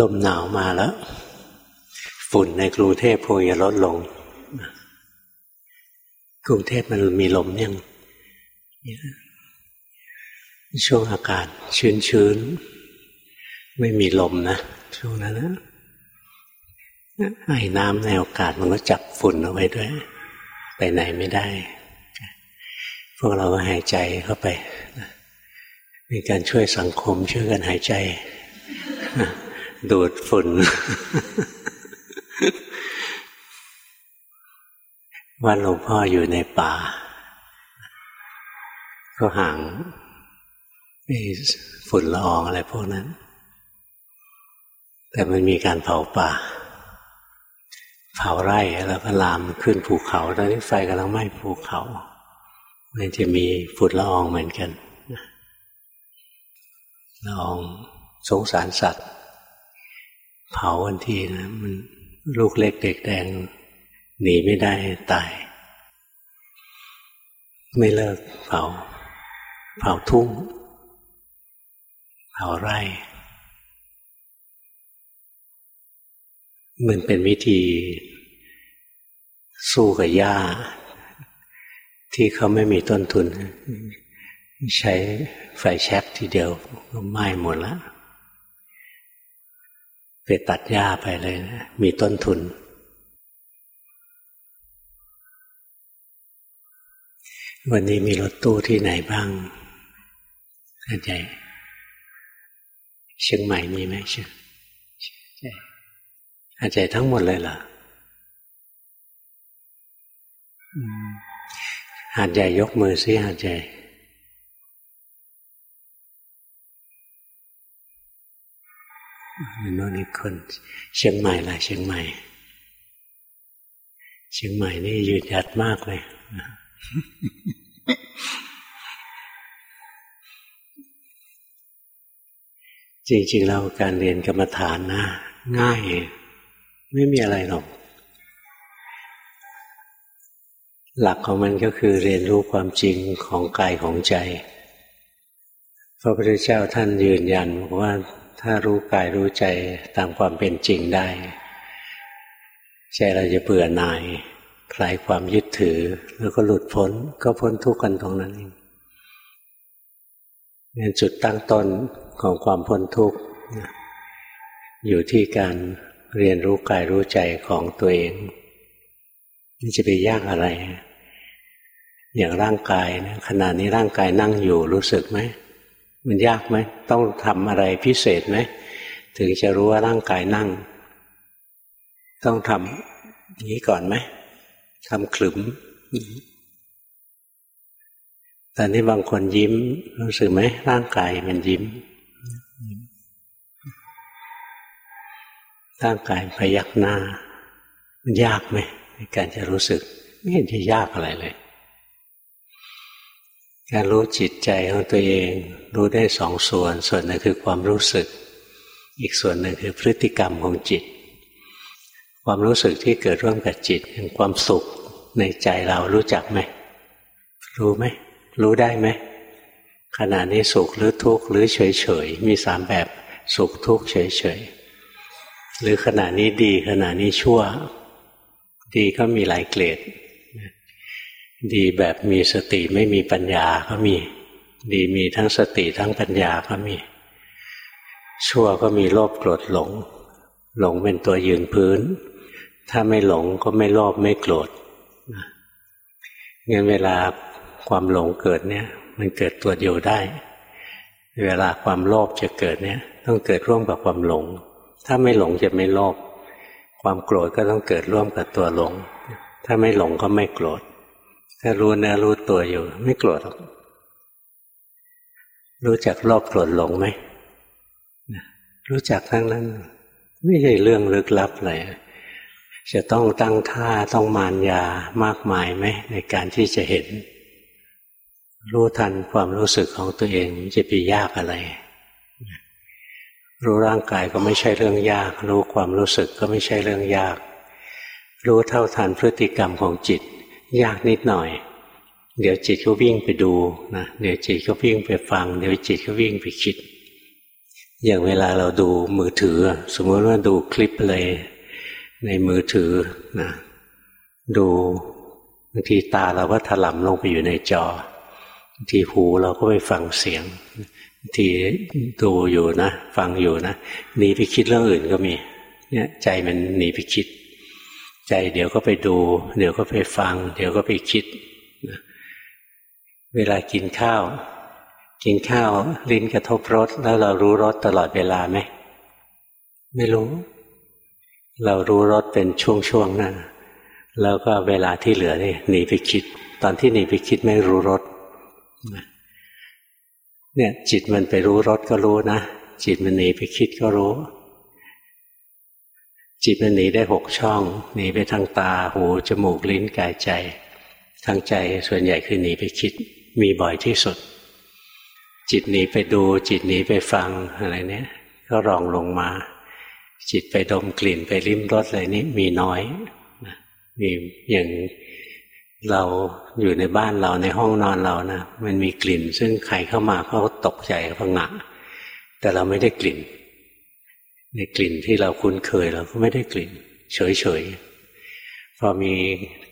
ลมหนาวมาแล้ว ฝุ่นในกรุงเทพคงจะลดลง กรุงเทพมันมีลมยังช่วงอากาศชื้นๆ ไม่มีลมนะ ช่วงนั้นนะไอ้น้ำในอากาศมันก็จับฝุ่นเอาไว้ด้วย ไปไหนไม่ได้ พวกเราก็หายใจเข้าไป มีการช่วยสังคมช่วยกันหายใจ ดูดฝุ่น วันหลวงพ่ออยู่ในป่า ก็ห่างฝุ่นละอองอะไรพวกนั้น แต่มันมีการเผาป่า เผาไร่แล้วก็ลามขึ้นภูเขา ตอนนี้ไฟกำลังไหม้ภูเขา มันจะมีฝุ่นละอองเหมือนกันละอองสงสารสัตว์ เผาวันทีนะมันลูกเล็กเด็กแดงหนีไม่ได้ตาย ไม่เลิกเผา เผาทุ่ง เผาไร่ มันเป็นวิธีสู้กับหญ้า ที่เขาไม่มีต้นทุน ใช้ไฟแช็กทีเดียวก็ไหม้หมดแล้ว ไปตัดหญ้าไปเลยนะมีต้นทุน วันนี้มีรถตู้ที่ไหนบ้างอาจารย์เชียงใหม่มีไหมเชียงอาจารย์ทั้งหมดเลยเหรอหาดใหญ่ยกมือซิหาดใหญ่ น่นอีกคน เชียงใหม่ล่ะ เชียงใหม่ เชียงใหม่นี่ยืดยัดมากเลยจริงๆเราการเรียนกรรมฐานนะง่าย ไม่มีอะไรหรอก หลักของมันก็คือเรียนรู้ความจริงของกายของใจ พระพุทธเจ้าท่านยืนยันว่าถ้ารู้กายรู้ใจตามความเป็นจริงได้ใจเราจะเบื่อหน่ายคลายความยึดถือ แล้วก็หลุดพ้นก็พ้นทุกข์กันตรงนั้นเองนี่จุดตั้งต้นของความพ้นทุกข์อยู่ที่การเรียนรู้กายรู้ใจของตัวเองนี่จะไปยากอะไร อย่างร่างกายนะขณะนี้ร่างกายนั่งอยู่รู้สึกไหม มันยากไหมต้องทำอะไรพิเศษไหมถึงจะรู้ว่าร่างกายนั่ง ต้องทำอย่างนี้ก่อนไหมทำขลุ่มตอนนี้บางคนยิ้มรู้สึกไหมร่างกายมันยิ้มร่างกายพยักหน้า มันยากไหมในการจะรู้สึก ไม่เห็นจะยากอะไรเลย การรู้จิตใจของตัวเอง รู้ได้สองส่วน ส่วนหนึ่งคือความรู้สึก อีกส่วนหนึ่งคือพฤติกรรมของจิต ความรู้สึกที่เกิดร่วมกับจิตอย่างความสุขในใจเรารู้จักไหมรู้ไหมรู้ได้ไหมขณะนี้สุขหรือทุกข์หรือเฉยเฉยมีสามแบบสุขทุกข์เฉยเฉยหรือขณะนี้ดีขณะนี้ชั่ว ดีก็มีหลายเกรด ดีแบบมีสติไม่มีปัญญาก็มี ดีมีทั้งสติทั้งปัญญาก็มี ชั่วก็มีโลภโกรธหลง หลงเป็นตัวยืนพื้น ถ้าไม่หลงก็ไม่โลภไม่โกรธงั้นเวลาความหลงเกิดเนี่ย มันเกิดตัวเดียวได้ เวลาความโลภจะเกิดเนี่ย ต้องเกิดร่วมกับความหลง ถ้าไม่หลงจะไม่โลภความโกรธก็ต้องเกิดร่วมกับตัวหลง ถ้าไม่หลงก็ไม่โกรธ ถ้ารู้เนื้อรู้ตัวอยู่ ไม่โกรธหรอกรู้จักโลภโกรธหลงไหมรู้จักทั้งนั้น ไม่ใช่เรื่องลึกลับเลยจะต้องตั้งท่าต้องมานยามากมายไหมในการที่จะเห็น รู้ทันความรู้สึกของตัวเองจะไปยากอะไร รู้ร่างกายก็ไม่ใช่เรื่องยาก รู้ความรู้สึกก็ไม่ใช่เรื่องยาก รู้เท่าทันพฤติกรรมของจิต ยากนิดหน่อย เดี๋ยวจิตก็วิ่งไปดูนะเดี๋ยวจิตก็วิ่งไปฟัง เดี๋ยวจิตก็วิ่งไปคิด อย่างเวลาเราดูมือถือ สมมติว่าดูคลิปเลยในมือถือนะดูบางทีตาเราก็ถลำลงไปอยู่ในจอบางทีหูเราก็ไปฟังเสียงบางทีดูอยู่นะ ฟังอยู่นะหนีไปคิดเรื่องอื่นก็มี เนี่ย ใจมันหนีไปคิด ใจเดี๋ยวก็ไปดู เดี๋ยวก็ไปฟัง เดี๋ยวก็ไปคิด เวลากินข้าว กินข้าวลิ้นกระทบรสแล้วเรารู้รสตลอดเวลาไหมไม่รู้ เรารู้รสเป็นช่วงๆนะแล้วก็เวลาที่เหลือนี่หนีไปคิด ตอนที่หนีไปคิดไม่รู้รสเนี่ยจิตมันไปรู้รสก็รู้นะจิตมันหนีไปคิดก็รู้ จิตมันหนีได้หกช่อง หนีไปทางตาหูจมูกลิ้นกายใจ ทางใจส่วนใหญ่คือหนีไปคิดมีบ่อยที่สุด จิตหนีไปดูจิตหนีไปฟังอะไรเนี้ยก็รองลงมา จิตไปดมกลิ่นไปริมรสอะไรนี้มีน้อยมีอย่างเราอยู่ในบ้านเราในห้องนอนเรานะมันมีกลิ่น ซึ่งใครเข้ามาเขาตกใจพังงะแต่เราไม่ได้กลิ่น ในกลิ่นที่เราคุ้นเคยเราก็ไม่ได้กลิ่น เฉยๆพอมี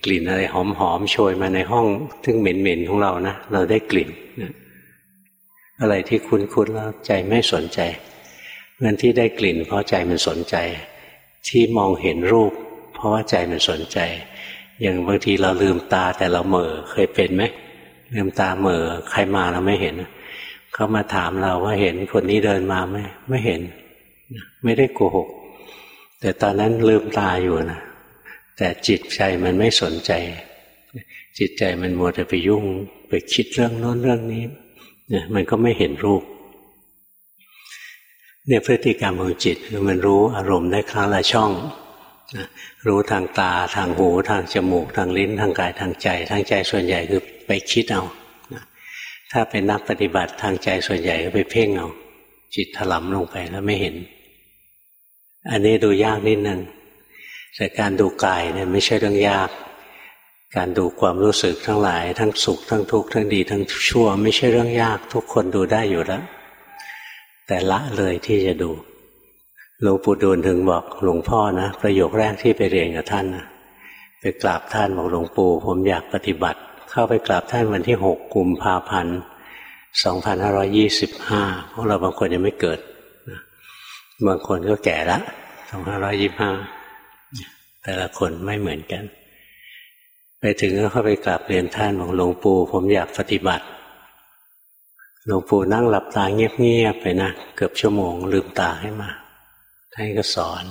กลิ่นอะไรหอมๆโชยมาในห้องซึ่งเหม็นๆของเรานะเราได้กลิ่นอะไรที่คุ้นๆแล้วใจไม่สนใจเงินที่ได้กลิ่น เพราะใจมันสนใจ ที่มองเห็นรูป เพราะว่าใจมันสนใจ อย่างบางทีเราลืมตาแต่เราเหม่อเคยเป็นไหมลืมตาเหม่อใครมาเราไม่เห็นเขามาถามเราว่าเห็นคนนี้เดินมาไหมไม่เห็น ไม่ได้โกหก แต่ตอนนั้นลืมตาอยู่นะแต่จิตใจมันไม่สนใจ จิตใจมันมัวแต่ไปยุ่ง ไปคิดเรื่องโน้นเรื่องนี้เนี่ยมันก็ไม่เห็นรูปเนี่ยพฤติกรรมของจิตมันรู้อารมณ์ได้ครั้งละช่องรู้ทางตาทางหูทางจมูก ทางลิ้น ทางกายทางใจ ทางใจส่วนใหญ่คือไปคิดเอาถ้าเป็นนักปฏิบัติทางใจส่วนใหญ่ก็ไปเพ่งเอาจิตถลำลงไปแล้วไม่เห็น อันนี้ดูยากนิดหนึ่งแต่การดูกายเนี่ยไม่ใช่เรื่องยาก การดูความรู้สึกทั้งหลาย ทั้งสุข ทั้งทุกข์ทั้งดีทั้งชั่ว ไม่ใช่เรื่องยาก ทุกคนดูได้อยู่แล้ว แต่ละเลยที่จะดูหลวงปู่ดูลถึงบอกหลวงพ่อนะ ประโยคแรกที่ไปเรียนกับท่านนะไปกราบท่านบอกหลวงปู่ผมอยากปฏิบัติ เข้าไปกราบท่านวันที่หกกุมภาพันธ์สองพันห้าร้อยี่สิบห้าพวกเราบางคนยังไม่เกิด บางคนก็แก่ละสองพันร้อยี่ห้าแต่ละคนไม่เหมือนกัน ไปถึงก็เข้าไปกราบเรียนท่านบอกหลวงปู่ผมอยากปฏิบัติหลวงปู่นั่งหลับตาเงียบๆไปนะเกือบชั่วโมง ลืมตาให้มาท่านก็สอน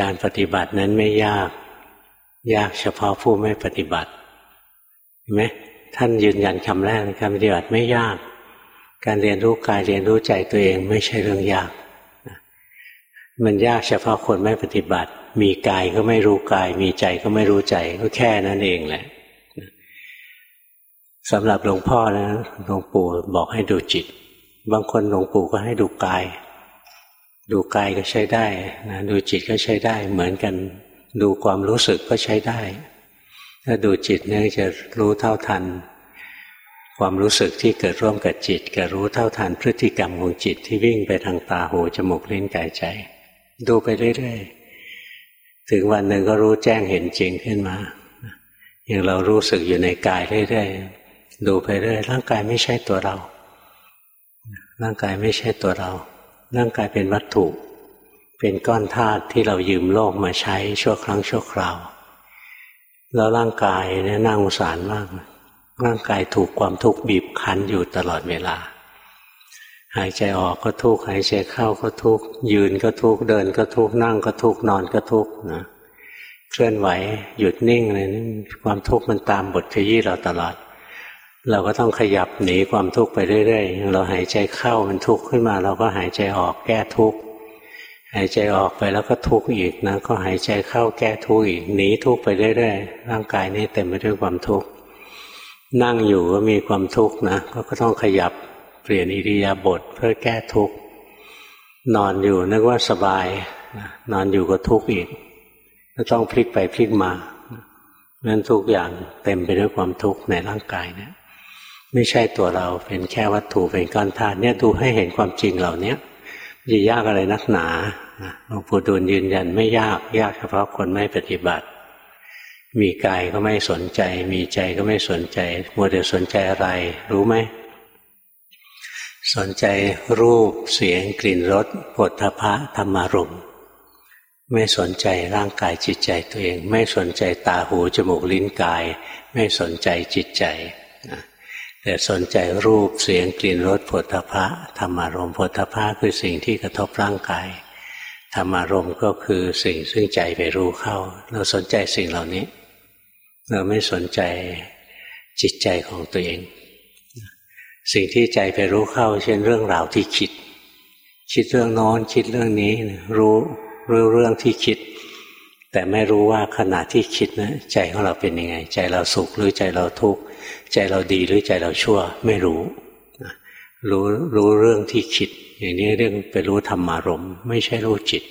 การปฏิบัตินั้นไม่ยาก ยากเฉพาะผู้ไม่ปฏิบัติเห็นไหมท่านยืนยันคำแรกการปฏิบัติไม่ยาก การเรียนรู้กายเรียนรู้ใจตัวเองไม่ใช่เรื่องยาก มันยากเฉพาะคนไม่ปฏิบัติ มีกายก็ไม่รู้กาย มีใจก็ไม่รู้ใจก็แค่นั้นเองแหละสำหรับหลวงพ่อนะหลวงปู่บอกให้ดูจิต บางคนหลวงปู่ก็ให้ดูกาย ดูกายก็ใช้ได้นะดูจิตก็ใช้ได้ เหมือนกัน ดูความรู้สึกก็ใช้ได้ ถ้าดูจิตเนี่ยจะรู้เท่าทัน ความรู้สึกที่เกิดร่วมกับจิตกับรู้เท่าทันพฤติกรรมของจิตที่วิ่งไปทางตาหูจมูกลิ้นกายใจ ดูไปเรื่อยๆ ถึงวันหนึ่งก็รู้แจ้งเห็นจริงขึ้นมา อย่างเรารู้สึกอยู่ในกายเรื่อยๆ ดูไปเรื่อยร่างกายไม่ใช่ตัวเรา ร่างกายไม่ใช่ตัวเรา ร่างกายเป็นวัตถุ เป็นก้อนธาตุที่เรายืมโลกมาใช้ชั่วครั้งชั่วคราว แล้วร่างกายเนี่ยน่าสงสารมาก ร่างกายถูกความทุกข์บีบคั้นอยู่ตลอดเวลา หายใจออกก็ทุกข์หายใจเข้าก็ทุกข์ยืนก็ทุกข์เดินก็ทุกข์นั่งก็ทุกข์นอนก็ทุกข์นะเคลื่อนไหวหยุดนิ่งอะไรนี่ความทุกข์มันตามบทขยี้เราตลอด เราก็ต้องขยับหนีความทุกข์ไปเรื่อยๆเราหายใจเข้ามันทุกข์ขึ้นมา เราก็หายใจออกแก้ทุกข์หายใจออกไปแล้วก็ทุกข์อีกนะก็หายใจเข้าแก้ทุกข์อีกหนีทุกข์ไปเรื่อยๆร่างกายนี้เต็มไปด้วยความทุกข์นั่งอยู่ก็มีความทุกข์นะก็ต้องขยับ เปลี่ยนอิริยาบถเพื่อแก้ทุกข์นอนอยู่นึกว่าสบาย นอนอยู่ก็ทุกข์อีกก็ต้องพลิกไปพลิกมานั้นทุกอย่างเต็มไปด้วยความทุกข์ในร่างกายเนี่ยไม่ใช่ตัวเราเป็นแค่วัตถุเป็นก้อนธาตุเนี่ยดูให้เห็นความจริงเหล่านี้ยจะยากอะไรนักหนาหลวงปู่ดูลยืนยันไม่ยากยากเฉพาะคนไม่ปฏิบัติ มีกายก็ไม่สนใจ มีใจก็ไม่สนใจมัวแต่สนใจอะไร รู้ไหม สนใจรูปเสียงกลิ่นรสผลทพะธรรมารมไม่สนใจร่างกายจิตใจตัวเอง ไม่สนใจตาหูจมูกลิ้นกาย ไม่สนใจจิตใจแต่สนใจรูปเสียงกลิ่นรสผลพะธรรมารมผลพะคือสิ่งที่กระทบร่างกายธรรมารมก็คือสิ่งซึ่งใจไปรู้เข้า เราสนใจสิ่งเหล่านี้ เราไม่สนใจจิตใจของตัวเอง สิ่งที่ใจไปรู้เข้า เช่นเรื่องราวที่คิด คิดเรื่องโนอนคิดเรื่องนี้รู้รู้เรื่องที่คิด แต่ไม่รู้ว่าขณะที่คิดนะใจของเราเป็นยังไง ใจเราสุขหรือใจเราทุกข์ใจเราดีหรือใจเราชั่ว ไม่รู้รู้รู้เรื่องที่คิด อย่างนี้เรื่องไปรู้ธรรมารมไม่ใช่รู้จิต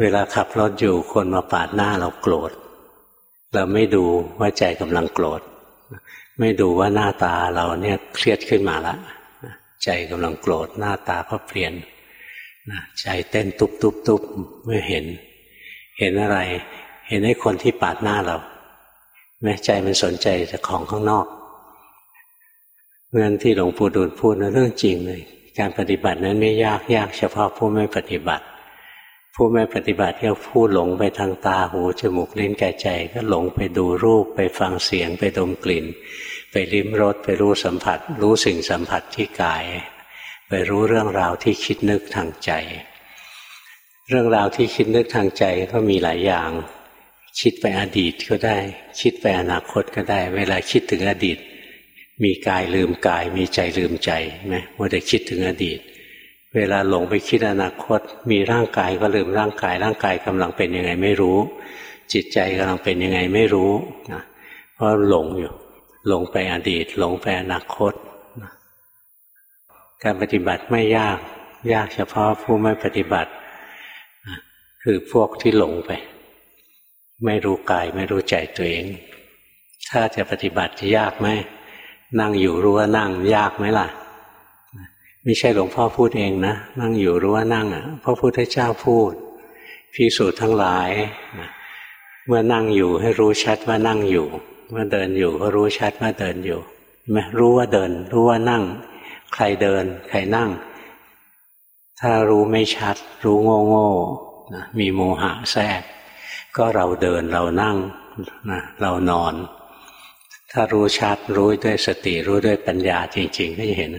เวลาขับรถอยู่คนมาปาดหน้าเราโกรธ เราไม่ดูว่าใจกำลังโกรธ ไม่ดูว่าหน้าตาเราเนี่ยเครียดขึ้นมาละใจกำลังโกรธหน้าตาก็เปลี่ยนใจเต้นตุบตุบตุบไม่เห็น เห็นอะไร เห็นไอ้คนที่ปาดหน้าเราแม้ใจมันสนใจแต่ของข้างนอกเพราะฉะนั้นที่หลวงปู่ดูลพูดนะเรื่องจริงเลย การปฏิบัตินั้นไม่ยากยากเฉพาะผู้ไม่ปฏิบัติ ผู้ไม่ปฏิบัติก็ผู้หลงไปทางตาหูจมูกลิ้นกายใจ ก็หลงไปดูรูปไปฟังเสียงไปดมกลิ่น ไปลิ้มรสไปรู้สัมผัส รู้สิ่งสัมผัสที่กาย ไปรู้เรื่องราวที่คิดนึกทางใจ เรื่องราวที่คิดนึกทางใจก็มีหลายอย่าง คิดไปอดีตก็ได้ คิดไปอนาคตก็ได้ เวลาคิดถึงอดีต มีกายลืมกายมีใจลืมใจไหมว่าแต่คิดถึงอดีต เวลาหลงไปคิดอนาคต มีร่างกายก็ลืมร่างกาย ร่างกายกำลังเป็นยังไงไม่รู้ จิตใจกำลังเป็นยังไงไม่รู้นะเพราะหลงอยู่ หลงไปอดีต หลงไปอนาคตการปฏิบัติไม่ยาก ยากเฉพาะผู้ไม่ปฏิบัติคือพวกที่หลงไป ไม่รู้กายไม่รู้ใจตัวเอง ถ้าจะปฏิบัติจะยากไหมนั่งอยู่รู้ว่านั่งยากไหมล่ะ ไม่ใช่หลวงพ่อพูดเองนะ นั่งอยู่รู้ว่านั่งอะพระพุทธเจ้าพูดพิสูจน์ทั้งหลายเมื่อนั่งอยู่ให้รู้ชัดว่านั่งอยู่ เมื่อเดินอยู่ก็รู้ชัดว่าเดินอยู่ไหมรู้ว่าเดิน รู้ว่านั่ง ใครเดิน ใครนั่ง ถ้ารู้ไม่ชัด รู้โง่โง่นะมีโมหะแทรก ก็เราเดินเรานั่งนะเรานอน ถ้ารู้ชัดรู้ด้วยสติรู้ด้วยปัญญาจริง ๆ ก็จะเห็น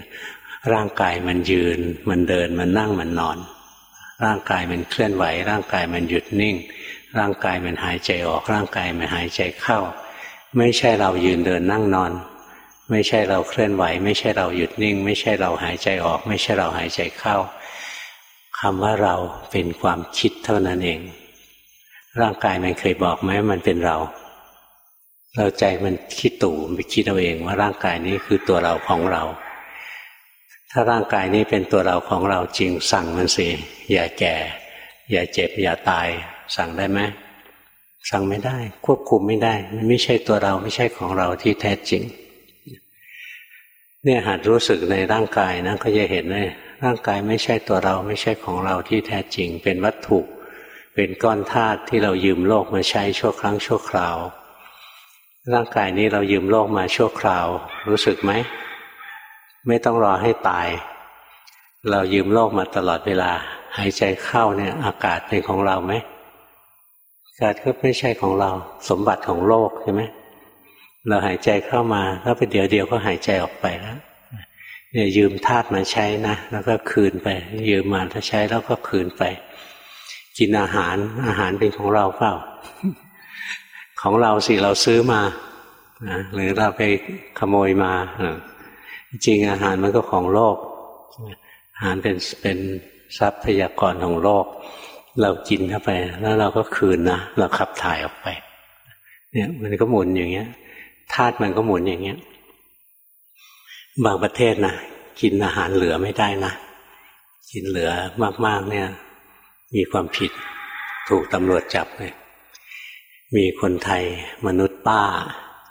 ร่างกายมันยืน มันเดินมันนั่งมันนอน ร่างกายมันเคลื่อนไหว ร่างกายมันหยุดนิ่ง ร่างกายมันหายใจออก ร่างกายมันหายใจเข้า ไม่ใช่เรายืนเดินนั่งนอน ไม่ใช่เราเคลื่อนไหว ไม่ใช่เราหยุดนิ่ง ไม่ใช่เราหายใจออก ไม่ใช่เราหายใจเข้าคำว่าเราเป็นความคิดเท่านั้นเอง ร่างกายมันเคยบอกไหมมันเป็นเรา เราใจมันคิดตู่ไปคิดเอาเองว่าร่างกายนี้คือตัวเราของเรา ถ้าร่างกายนี้เป็นตัวเราของเราจริงสั่งมันสิอย่าแก่ อย่าเจ็บ อย่าตาย สั่งได้ไหมสั่งไม่ได้ ควบคุมไม่ได้ มันไม่ใช่ตัวเราไม่ใช่ของเราที่แท้จริง เนี่ยหัดรู้สึกในร่างกายนะก็จะเห็นเลยร่างกายไม่ใช่ตัวเราไม่ใช่ของเราที่แท้จริง เป็นวัตถุ เป็นก้อนธาตุที่เรายืมโลกมาใช้ชั่วครั้งชั่วคราว ร่างกายนี้เรายืมโลกมาชั่วคราว รู้สึกไหม ไม่ต้องรอให้ตาย เรายืมโลกมาตลอดเวลา หายใจเข้าเนี่ยอากาศเป็นของเราไหมอากาศก็ไม่ใช่ของเรา สมบัติของโลกใช่ไหมเราหายใจเข้ามาแล้วไปเดี๋ยวเดียวก็หายใจออกไปแล้วเนี่ยยืมธาตุมาใช้นะแล้วก็คืนไป ยืมมาถ้าใช้แล้วก็คืนไป กินอาหารอาหารเป็นของเราเปล่า ของเราสิเราซื้อมาหรือเราไปขโมยมา จริงอาหารมันก็ของโลก อาหารเป็นเป็นทรัพยากรของโลก เรากินเข้าไป แล้วเราก็คืนนะเราขับถ่ายออกไป เนี่ยมันก็หมุนอย่างเงี้ยธาตุมันก็หมุนอย่างเงี้ย บางประเทศนะกินอาหารเหลือไม่ได้นะกินเหลือมาก ๆ เนี่ย มีความผิดถูกตำรวจจับเลยมีคนไทยมนุษย์ป้า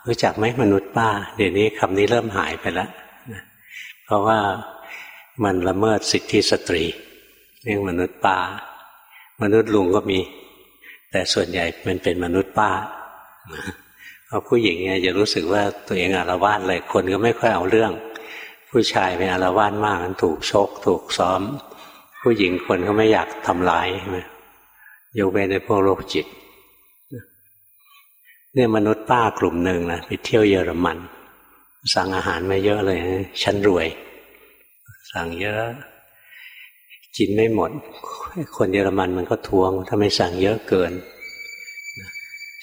รู้จักไหมมนุษย์ป้า เดี๋ยวนี้คำนี้เริ่มหายไปแล้ว เพราะว่ามันละเมิดสิทธิสตรีเรียกมนุษย์ป้า มนุษย์ลุงก็มี แต่ส่วนใหญ่มันเป็นมนุษย์ป้าเพราะผู้หญิงเนี่ยจะรู้สึกว่าตัวเองอารวาสเลยคนก็ไม่ค่อยเอาเรื่อง ผู้ชายเป็นอารวาสมากถูกชก ถูกซ้อม ผู้หญิงคนก็ไม่อยากทำร้ายใช่ไหมยกเว้นในพวกโรคจิต เนี่ยมนุษย์ป้ากลุ่มหนึ่งนะไปเที่ยวเยอรมัน สั่งอาหารมาเยอะเลยฉันรวย สั่งเยอะกินไม่หมด คนเยอรมันมันก็ทวงถ้าไม่สั่งเยอะเกิน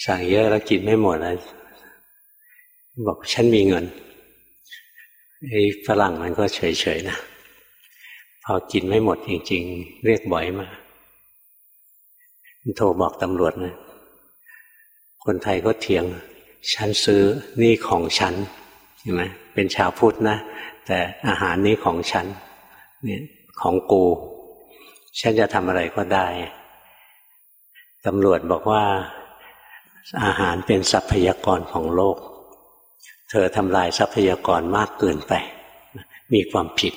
สั่งเยอะแล้วกินไม่หมดเลยบอกฉันมีเงินไอ้ฝรั่งมันก็เฉยๆนะพอกินไม่หมดจริง ๆ เรียกบ่อยมาโทรบอกตำรวจนะคนไทยก็เถียง ฉันซื้อนี่ของฉัน ห็นไหมเป็นชาวพุทธนะ แต่อาหารนี้ของฉันเนี่ยของกู ฉันจะทำอะไรก็ได้ตำรวจบอกว่าอาหารเป็นทรัพยากรของโลก เธอทำลายทรัพยากรมากเกินไป มีความผิด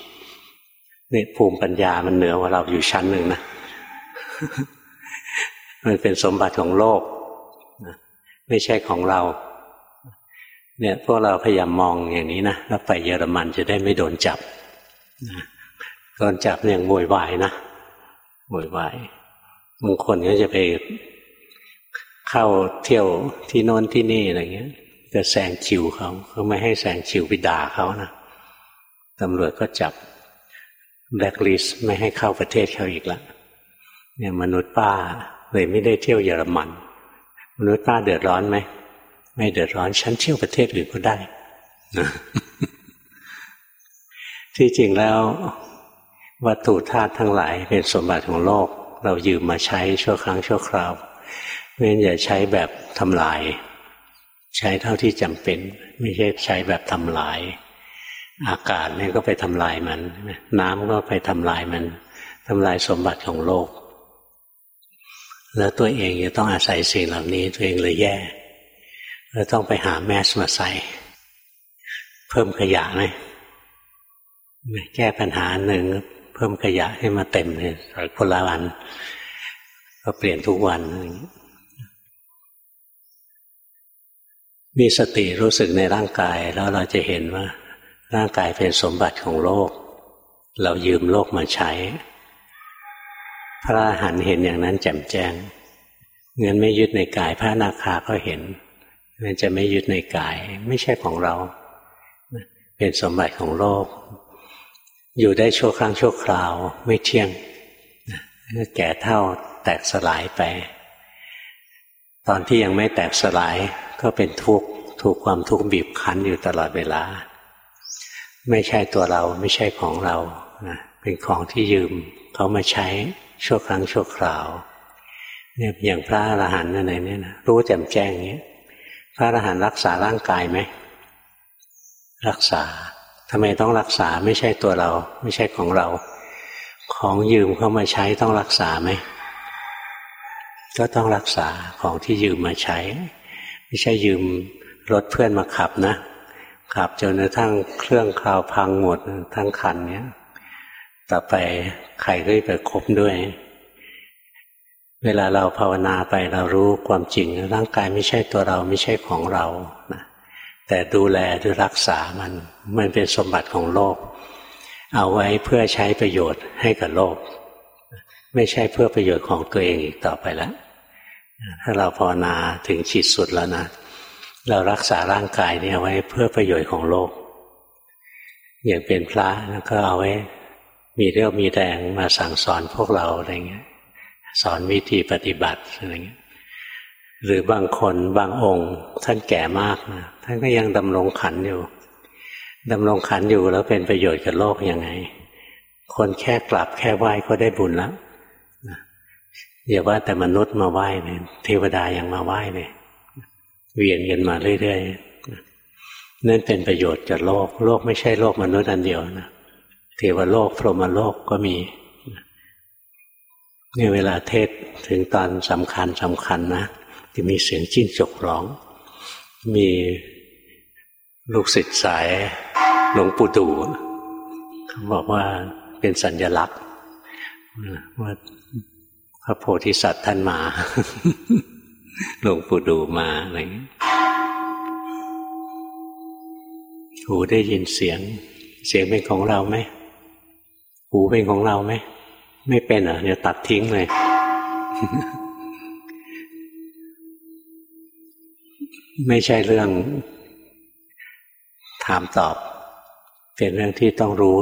นี่ภูมิปัญญามันเหนือกว่าเราอยู่ชั้นหนึ่งนะ มันเป็นสมบัติของโลก ไม่ใช่ของเรา เนี่ยพวกเราพยายามมองอย่างนี้นะแล้วไปเยอรมันจะได้ไม่โดนจับโดนจับเนี่ยโวยวายนะโวยวายบางคนก็จะไปเข้าเที่ยวที่โน้นที่นี่อะไรเงี้ยจะแซงคิวเขาเขาไม่ให้แซงคิวไปด่าเขานะตำรวจก็จับแบล็คลิสไม่ให้เข้าประเทศเขาอีกละเนี่ยมนุษย์ป้าเลยไม่ได้เที่ยวเยอรมัน มนุษย์ป้าเดือดร้อนไหม ไม่เดือดร้อนฉันเที่ยวประเทศอื่นก็ได้ที่จริงแล้ววัตถุธาตุทั้งหลายเป็นสมบัติของโลก เรายืมมาใช้ชั่วครั้งชั่วคราวเพราะฉะนั้นอย่าใช้แบบทำลาย ใช้เท่าที่จำเป็น ไม่ใช่ใช้แบบทำลาย อากาศเนี่ยก็ไปทำลายมัน น้ำก็ไปทำลายมันทำลายสมบัติของโลก แล้วตัวเองจะต้องอาศัยสิ่งเหล่านี้ ตัวเองเลยแย่ แล้วต้องไปหาแมสมาใส่ เพิ่มขยะไหมแก้ปัญหาหนึ่งเพิ่มขยะให้มาเต็มเลยคนละวัน ก็เปลี่ยนทุกวันมีสติรู้สึกในร่างกายแล้วเราจะเห็นว่า ร่างกายเป็นสมบัติของโลก เรายืมโลกมาใช้ พระอรหันต์เห็นอย่างนั้นแจ่มแจ้งเงินไม่ยึดในกายพระนาคาก็เห็น มันจะไม่ยึดในกาย ไม่ใช่ของเรา เป็นสมบัติของโลก อยู่ได้ชั่วครั้งชั่วคราว ไม่เที่ยงแก่เท่าแตกสลายไป ตอนที่ยังไม่แตกสลายก็เป็นทุกข์ถูกความทุกข์บีบคั้นอยู่ตลอดเวลา ไม่ใช่ตัวเราไม่ใช่ของเราเป็นของที่ยืมเขามาใช้ชั่วครั้งชั่วคราว เนี่ยอย่างพระอรหันต์อะไรเนี่ยนะรู้แจ่มแจ้งอย่างเงี้ย พระอรหันต์รักษาร่างกายไหม รักษาทำไมต้องรักษาไม่ใช่ตัวเรา ไม่ใช่ของเรา ของยืมเข้ามาใช้ต้องรักษาไหมก็ต้องรักษาของที่ยืมมาใช้ ไม่ใช่ยืมรถเพื่อนมาขับนะ ขับจนกระทั่งเครื่องคราวพังหมดทั้งคันเนี้ย ต่อไปใครก็ไปคบด้วย เวลาเราภาวนาไปเรารู้ความจริงร่างกายไม่ใช่ตัวเราไม่ใช่ของเรานะแต่ดูแลหรือรักษามันมันเป็นสมบัติของโลก เอาไว้เพื่อใช้ประโยชน์ให้กับโลก ไม่ใช่เพื่อประโยชน์ของตัวเองอีกต่อไปแล้วถ้าเราภาวนาถึงขีดสุดแล้วนะ เรารักษาร่างกายนี้เอาไว้เพื่อประโยชน์ของโลก อย่างเป็นพระก็เอาไว้ มีเรี่ยวมีแรงมาสั่งสอนพวกเราอะไรเงี้ย สอนวิธีปฏิบัติอะไรเงี้ยหรือบางคนบางองค์ ท่านแก่มากนะท่านก็ยังดำรงขันอยู่ดำรงขันอยู่แล้วเป็นประโยชน์กับโลกยังไง คนแค่กลับแค่ไหว้ก็ได้บุญแล้วอย่าว่าแต่มนุษย์มาไหว้เลยเทวดายังมาไหว้เลยเวียนกันมาเรื่อยๆนั่นเป็นประโยชน์กับโลก โลกไม่ใช่โลกมนุษย์อันเดียวนะเทวโลกพรหมโลกก็มี นี่เวลาเทศถึงตอนสำคัญสำคัญนะจะมีเสียงจิ้งจกร้อง มีลูกศิษย์สายหลวงปู่ดูเขาบอกว่าเป็นสัญญลักษณ์ว่าพระโพธิสัตว์ท่านมาหลวงปู่ดูมาอะไรหูได้ยินเสียง เสียงเป็นของเราไหมหูเป็นของเราไหม ไม่เป็นอะเดี๋ยวตัดทิ้งเลย ไม่ใช่เรื่องถามตอบ เป็นเรื่องที่ต้องรู้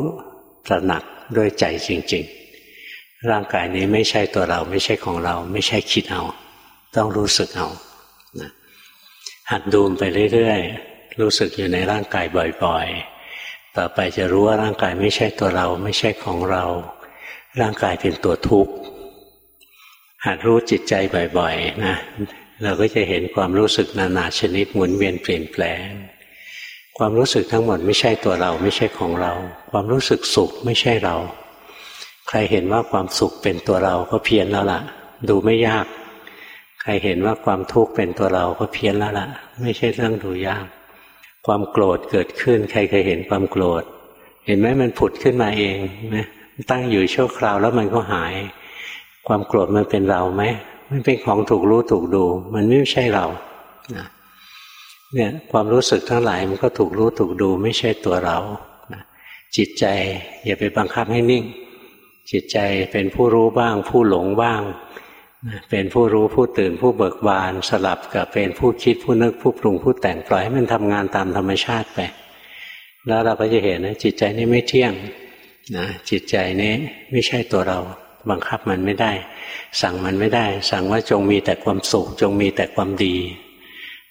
ตระหนักด้วยใจจริง ๆ ร่างกายนี้ไม่ใช่ตัวเรา ไม่ใช่ของเรา ไม่ใช่คิดเอา ต้องรู้สึกเอานะหัดดูมไปเรื่อยๆ รู้สึกอยู่ในร่างกายบ่อย ๆ ต่อไปจะรู้ว่าร่างกายไม่ใช่ตัวเรา ไม่ใช่ของเรา ร่างกายเป็นตัวทุกข์หัดรู้จิตใจบ่อยๆนะเราก็จะเห็นความรู้สึกนานาชนิดหมุนเวียนเปลี่ยนแปลง ความรู้สึกทั้งหมดไม่ใช่ตัวเราไม่ใช่ของเรา ความรู้สึกสุขไม่ใช่เรา ใครเห็นว่าความสุขเป็นตัวเราก็เพี้ยนแล้วล่ะ ดูไม่ยาก ใครเห็นว่าความทุกข์เป็นตัวเราก็เพี้ยนแล้วล่ะ ไม่ใช่เรื่องดูยาก ความโกรธเกิดขึ้น ใครเคยเห็นความโกรธ เห็นไหมมันผุดขึ้นมาเองนะ ตั้งอยู่ชั่วคราวแล้วมันก็หาย ความโกรธมันเป็นเราไหมมันเป็นของถูกรู้ถูกดู มันไม่ใช่เราเนี่ยความรู้สึกทั้งหลายมันก็ถูกรู้ถูกดู ไม่ใช่ตัวเราจิตใจอย่าไปบังคับให้นิ่ง จิตใจเป็นผู้รู้บ้าง ผู้หลงบ้าง เป็นผู้รู้ผู้ตื่นผู้เบิกบาน สลับกับเป็นผู้คิดผู้นึกผู้ปรุงผู้แต่งปล่อยให้มันทำงานตามธรรมชาติไป แล้วเราก็จะเห็นนะจิตใจนี้ไม่เที่ยง นะจิตใจนี้ไม่ใช่ตัวเรา บังคับมันไม่ได้ สั่งมันไม่ได้ สั่งว่าจงมีแต่ความสุข จงมีแต่ความดี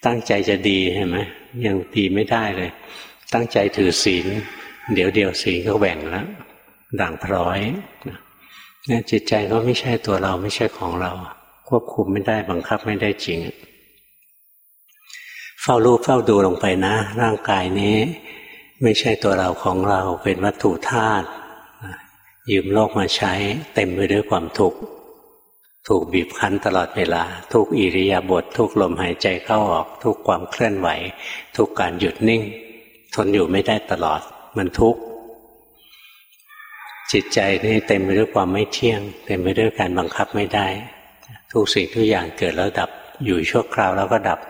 ตั้งใจจะดีเห็นไหมยังดีไม่ได้เลย ตั้งใจถือศีลเดี๋ยวเดียวศีลก็แบ่งแล้วด่างพร้อยเนี่ยจิตใจก็ไม่ใช่ตัวเราไม่ใช่ของเรา ควบคุมไม่ได้บังคับไม่ได้จริง เฝ้ารู้เฝ้าดูลงไปนะ ร่างกายนี้ ไม่ใช่ตัวเราของเราเป็นวัตถุธาตุ ยืมโลกมาใช้เต็มไปด้วยความทุกข์ถูกบีบคั้นตลอดเวลา ทุกอิริยาบถททุกลมหายใจเข้าออก ทุกความเคลื่อนไหว ทุกการหยุดนิ่ง ทนอยู่ไม่ได้ตลอด มันทุกข์จิตใจนี่เต็มไปด้วยความไม่เที่ยง เต็มไปด้วยการบังคับไม่ได้ ทุกสิ่งทุกอย่างเกิดแล้วดับอยู่ชั่วคราวแล้วก็ดับ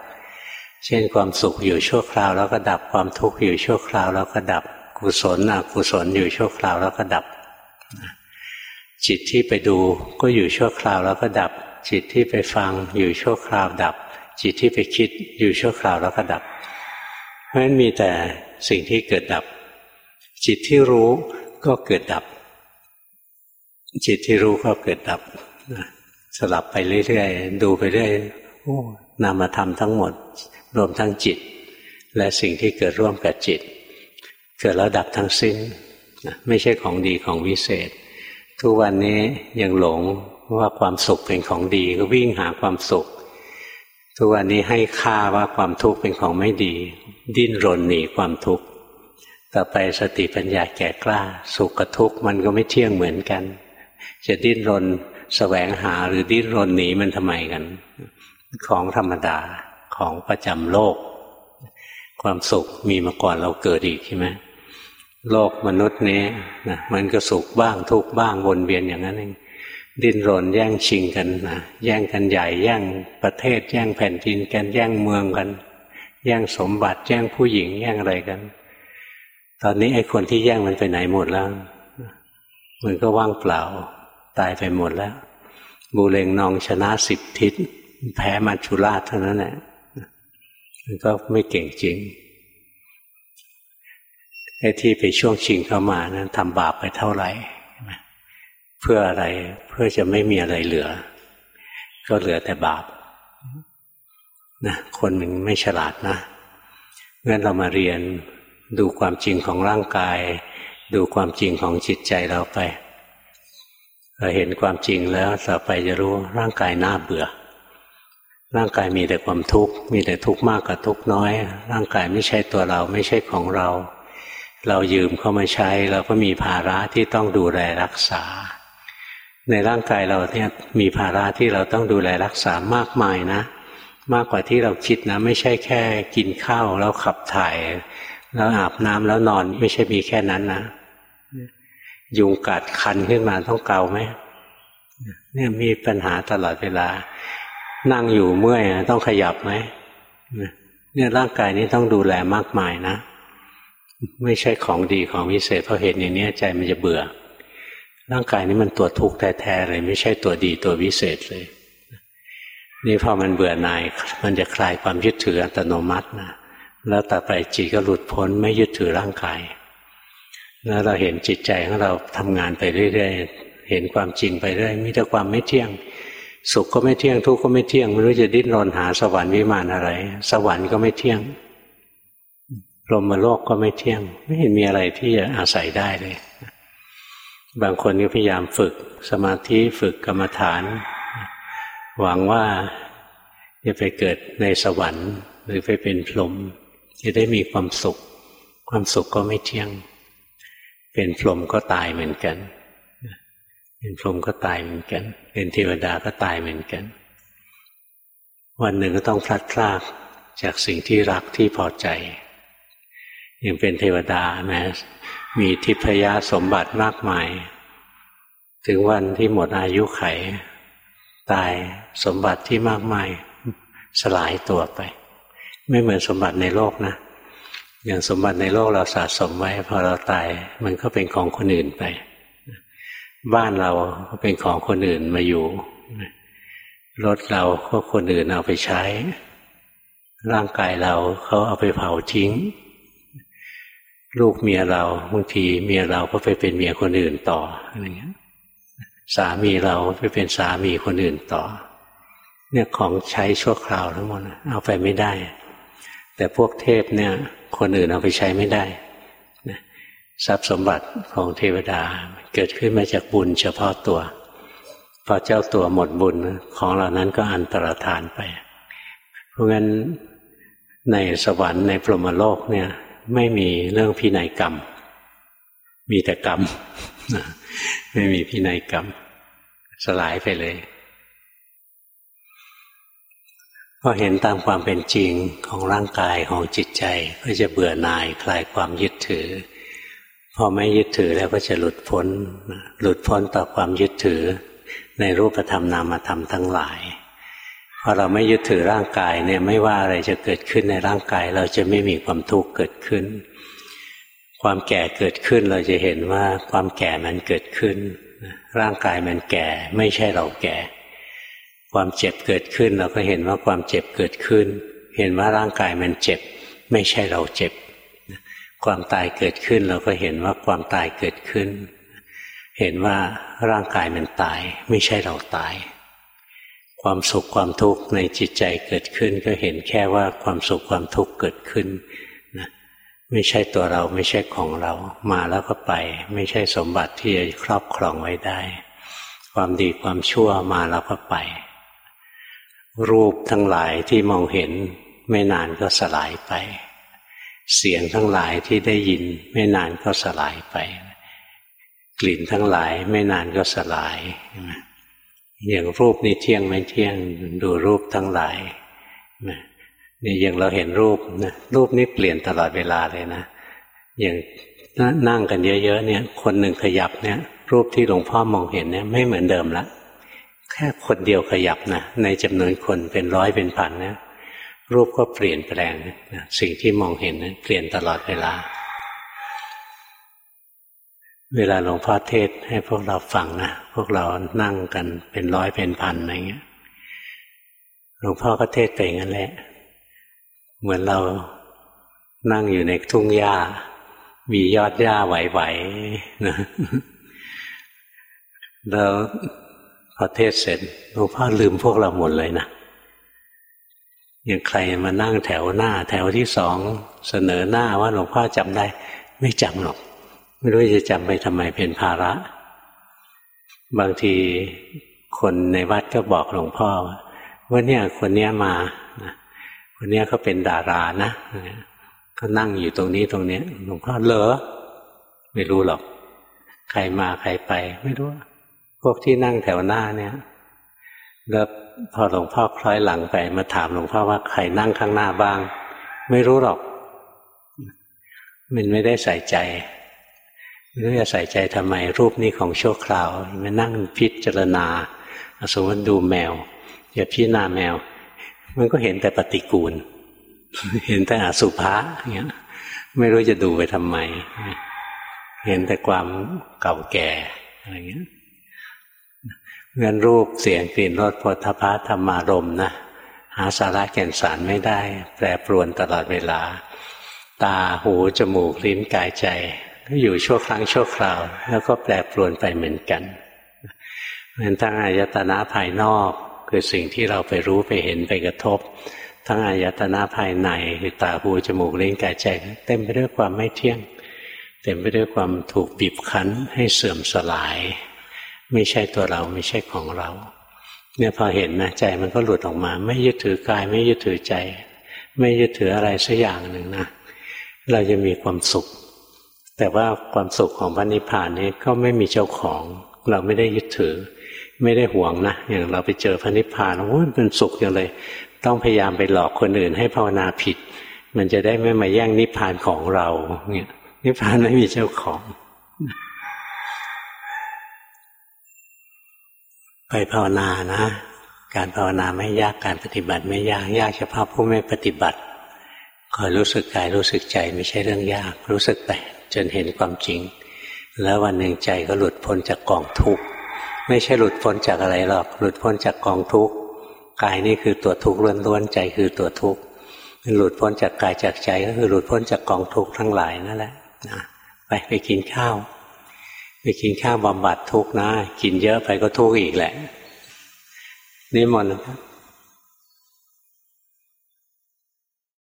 เช่นความสุขอยู่ชั่วคราวแล้วก็ดับ ความทุกข์อยู่ชั่วคราวแล้วก็ดับ กุศลอกุศลอยู่ชั่วคราวแล้วก็ดับ จิตที่ไปดูก็อยู่ชั่วคราวแล้วก็ดับ จิตที่ไปฟังอยู่ชั่วคราวดับ จิตที่ไปคิดอยู่ชั่วคราวแล้วก็ดับ เพราะฉะนั้นมีแต่สิ่งที่เกิดดับ จิตที่รู้ก็เกิดดับ จิตที่รู้ก็เกิดดับสลับไปเรื่อยๆดูไปเรื่อยนามธรรมทั้งหมด รวมทั้งจิต และสิ่งที่เกิดร่วมกับจิต เกิดแล้วดับทั้งสิ้น ไม่ใช่ของดีของวิเศษ ทุกวันนี้ยังหลงว่าความสุขเป็นของดีก็วิ่งหาความสุข ทุกวันนี้ให้ค่าว่าความทุกข์เป็นของไม่ดี ดิ้นรนหนีความทุกข์ต่อไปสติปัญญาแก่กล้า สุขกับทุกข์มันก็ไม่เที่ยงเหมือนกัน จะดิ้นรนสแสวงหาหรือดิ้นรนหนีมันทำไมกัน ของธรรมดาของประจำโลก ความสุขมีมาก่อนเราเกิดอีกใช่ไหม โลกมนุษย์นี้นะมันก็สุขบ้างทุกบ้างวนเวียนอย่างนั้นเองดิ้นรนแย่งชิงกันนะแย่งกันใหญ่แย่งประเทศ แย่งแผ่นดินกันแย่งเมืองกัน แย่งสมบัติแย่งผู้หญิงแย่งอะไรกัน ตอนนี้ไอ้คนที่แย่งมันไปไหนหมดแล้วมันก็ว่างเปล่า ตายไปหมดแล้ว บูเลงนองชนะสิบทิศแพ้มัจจุราชเท่านั้นแหละมันก็ไม่เก่งจริง ที่ไปช่วงชิงเข้ามานั้นทำบาปไปเท่าไหร่ เพื่ออะไรเพื่อจะไม่มีอะไรเหลือ ก็เหลือแต่บาปนะคนมันไม่ฉลาดนะงั้นเรามาเรียนดูความจริงของร่างกาย ดูความจริงของจิตใจเราไปเราเห็นความจริงแล้วต่อไปจะรู้ร่างกายน่าเบื่อ ร่างกายมีแต่ความทุกข์มีแต่ทุกข์มากกับทุกข์น้อย ร่างกายไม่ใช่ตัวเราไม่ใช่ของเรา เรายืมเข้ามาใช้ เราก็มีภาระที่ต้องดูแลรักษา ในร่างกายเราเนี่ยมีภาระที่เราต้องดูแลรักษามากมายนะ มากกว่าที่เราคิดนะ ไม่ใช่แค่กินข้าวแล้วขับถ่ายแล้วอาบน้ำแล้วนอนไม่ใช่มีแค่นั้นนะยุงกัดคันขึ้นมาต้องเกาไหมเนี่ยมีปัญหาตลอดเวลา นั่งอยู่เมื่อยต้องขยับไหมเนี่ยร่างกายนี้ต้องดูแลมากมายนะ ไม่ใช่ของดีของวิเศษเพราะเหตุอย่างนี้ใจมันจะเบื่อ ร่างกายนี้มันตัวทุกข์แท้ๆเลย ไม่ใช่ตัวดีตัววิเศษเลย นี่พอมันเบื่อหน่าย มันจะคลายความยึดถืออัตโนมัตินะแล้วต่อไปจิตก็หลุดพ้นไม่ยึดถือร่างกาย แล้วเราเห็นจิตใจของเราทำงานไปเรื่อยๆ เห็นความจริงไปเรื่อยมีแต่ความไม่เที่ยง สุขก็ไม่เที่ยงทุกข์ก็ไม่เที่ยงไม่รู้จะดิ้นรนหาสวรรค์วิมานอะไร สวรรค์ก็ไม่เที่ยง ลมมาโลกก็ไม่เที่ยง ไม่เห็นมีอะไรที่จะอาศัยได้เลย บางคนก็พยายามฝึกสมาธิฝึกกรรมฐาน หวังว่าจะไปเกิดในสวรรค์ หรือไปเป็นพรหมจะได้มีความสุข ความสุขก็ไม่เที่ยง เป็นพรหมก็ตายเหมือนกัน เป็นพรหมก็ตายเหมือนกัน เป็นเทวดาก็ตายเหมือนกัน วันหนึ่งก็ต้องพลัดพรากจากสิ่งที่รักที่พอใจ ยังเป็นเทวดาแมมีทิพยสมบัติมากมาย ถึงวันที่หมดอายุไข ตายสมบัติที่มากมาย สลายตัวไป ไม่เหมือนสมบัติในโลกนะ อย่างสมบัติในโลกเราสะสมไว้ พอเราตายมันก็เป็นของคนอื่นไป บ้านเราก็เป็นของคนอื่นมาอยู่รถเราก็คนอื่นเอาไปใช้ ร่างกายเราเขาเอาไปเผาทิ้ง ลูกเมียเราบางทีเมียเราก็ไปเป็นเมียคนอื่นต่ออะไรเงี้ยสามีเราไปเป็นสามีคนอื่นต่อ เนี่ยของใช้ชั่วคราวทั้งหมดเอาไปไม่ได้ แต่พวกเทพเนี่ย คนอื่นเอาไปใช้ไม่ได้ทรัพย์สมบัติของเทวดาเกิดขึ้นมาจากบุญเฉพาะตัว พอเจ้าตัวหมดบุญของเหล่านั้นก็อันตรธานไป เพราะงั้นในสวรรค์ในพรหมโลกเนี่ย ไม่มีเรื่องพินัยกรรม มีแต่กรรมไม่มีพินัยกรรม สลายไปเลยพอเห็นตามความเป็นจริงของร่างกายของจิตใจ ก็จะเบื่อหน่ายคลายความยึดถือ พอไม่ยึดถือแล้วก็จะหลุดพ้น หลุดพ้นต่อความยึดถือ ในรูปธรรมนามธรรมทั้งหลาย พอเราไม่ยึดถือร่างกายเนี่ยไม่ว่าอะไรจะเกิดขึ้นในร่างกาย เราจะไม่มีความทุกข์เกิดขึ้น ความแก่เกิดขึ้นเราจะเห็นว่าความแก่มันเกิดขึ้น ร่างกายมันแก่ไม่ใช่เราแก่ ความเจ็บเกิดขึ้นเราก็เห็นว่าความเจ็บเกิดขึ้น เห็นว่าร่างกายมันเจ็บ ไม่ใช่เราเจ็บ ความตายเกิดขึ้นเราก็เห็นว่าความตายเกิดขึ้น เห็นว่าร่างกายมันตาย ไม่ใช่เราตาย ความสุขความทุกข์ในจิตใจเกิดขึ้น ก็เห็นแค่ว่าความสุขความทุกข์เกิดขึ้นนะไม่ใช่ตัวเราไม่ใช่ของเรา มาแล้วก็ไป ไม่ใช่สมบัติที่จะครอบครองไว้ได้ ความดีความชั่วมาแล้วก็ไป รูปทั้งหลายที่มองเห็นไม่นานก็สลายไป เสียงทั้งหลายที่ได้ยิน ไม่นานก็สลายไป กลิ่นทั้งหลายไม่นานก็สลาย อย่างรูปนี่เที่ยงไม่เที่ยงดูรูปทั้งหลายนี่อย่างเราเห็นรูปนะรูปนี้เปลี่ยนตลอดเวลาเลยนะ อย่างนั่งกันเยอะๆเนี่ย คนหนึ่งขยับเนี่ย รูปที่หลวงพ่อมองเห็นเนี่ยไม่เหมือนเดิมละแค่คนเดียวขยับนะในจำนวนคนเป็นร้อยเป็นพันเนะรูปก็เปลี่ยนแปลงนะสิ่งที่มองเห็นนะเปลี่ยนตลอดเวลา เวลาหลวงพ่อเทศให้พวกเราฟังนะพวกเรานั่งกันเป็นร้อยเป็นพันอะไรเงี้ยหลวงพ่อก็เทศไปงั้นแหละ เหมือนเรานั่งอยู่ในทุ่งหญ้า มียอดหญ้าไหวๆนะแล้วพอเทศเสร็จหลวงพ่อลืมพวกเราหมดเลยนะอย่างใครมานั่งแถวหน้า แถวที่สองเสนอหน้าว่าหลวงพ่อจำได้ ไม่จำหรอก ไม่รู้จะจำไปทำไมเป็นภาระ บางทีคนในวัดก็บอกหลวงพ่อว่าเนี่ยคนเนี้ยมาคนเนี้ยเขาเป็นดารานะก็นั่งอยู่ตรงนี้ตรงเนี้ยหลวงพ่อเลอไม่รู้หรอก ใครมาใครไป ไม่รู้ พวกที่นั่งแถวหน้าเนี่ย แล้วพอหลวงพ่อคล้อยหลังไป มาถามหลวงพ่อว่าใครนั่งข้างหน้าบ้าง ไม่รู้หรอก มันไม่ได้ใส่ใจ รู้จะใส่ใจทำไมรูปนี้ของชั่วคราวมานั่งพิจารณาสมมติดูแมวอย่าพิจารณาแมว มันก็เห็นแต่ปฏิกูล เห็นแต่อสุภะอย่างเงี้ย ไม่รู้จะดูไปทำไม เห็นแต่ความเก่าแก่อะไรเงี้ยเงินรูปเสียงกลิ่นรสผลทพะธรรมารมนะหาสาระแก่นสารไม่ได้ แปรปรวนตลอดเวลา ตาหู จมูก ลิ้นกายใจ ก็อยู่ชั่วครั้งชั่วคราว แล้วก็แปรปรวนไปเหมือนกันเหมือนทั้งอายตนะภายนอกคือสิ่งที่เราไปรู้ไปเห็นไปกระทบ ทั้งอายตนะภายในคือตาหูจมูกลิ้นกายใจ เต็มไปด้วยความไม่เที่ยง เต็มไปด้วยความถูกบีบคั้นให้เสื่อมสลาย ไม่ใช่ตัวเราไม่ใช่ของเรา เนี่ยพอเห็นนะใจมันก็หลุดออกมา ไม่ยึดถือกายไม่ยึดถือใจ ไม่ยึดถืออะไรสักอย่างหนึ่งนะเราจะมีความสุข แต่ว่าความสุขของพระนิพพานนี้ก็ไม่มีเจ้าของ เราไม่ได้ยึดถือ ไม่ได้หวงนะอย่างเราไปเจอพระนิพพานโอ้ยเป็นสุขอย่างเลย ต้องพยายามไปหลอกคนอื่นให้ภาวนาผิด มันจะได้ไม่มาแย่งนิพพานของเราเนี่ยนิพพานไม่มีเจ้าของ ไปภาวนานะ การภาวนาไม่ยากการปฏิบัติไม่ยากยากเฉพาะผู้ไม่ปฏิบัติคอยรู้สึกกายรู้สึกใจไม่ใช่เรื่องยาก รู้สึกไป จนเห็นความจริง แล้ววันหนึ่งใจก็หลุดพ้นจากกองทุกข์ไม่ใช่หลุดพ้นจากอะไรหรอก หลุดพ้นจากกองทุกข์กายนี่คือตัวทุกข์ล้วนๆใจคือตัวทุกข์หลุดพ้นจากกายจากใจก็คือหลุดพ้นจากกองทุกข์ทั้งหลายนั่นแหละนะไปไปกินข้าว ไปกินข้าวบำบัดทุกข์นะ กินเยอะไปก็ทุกข์อีกแหละ นี่มนต์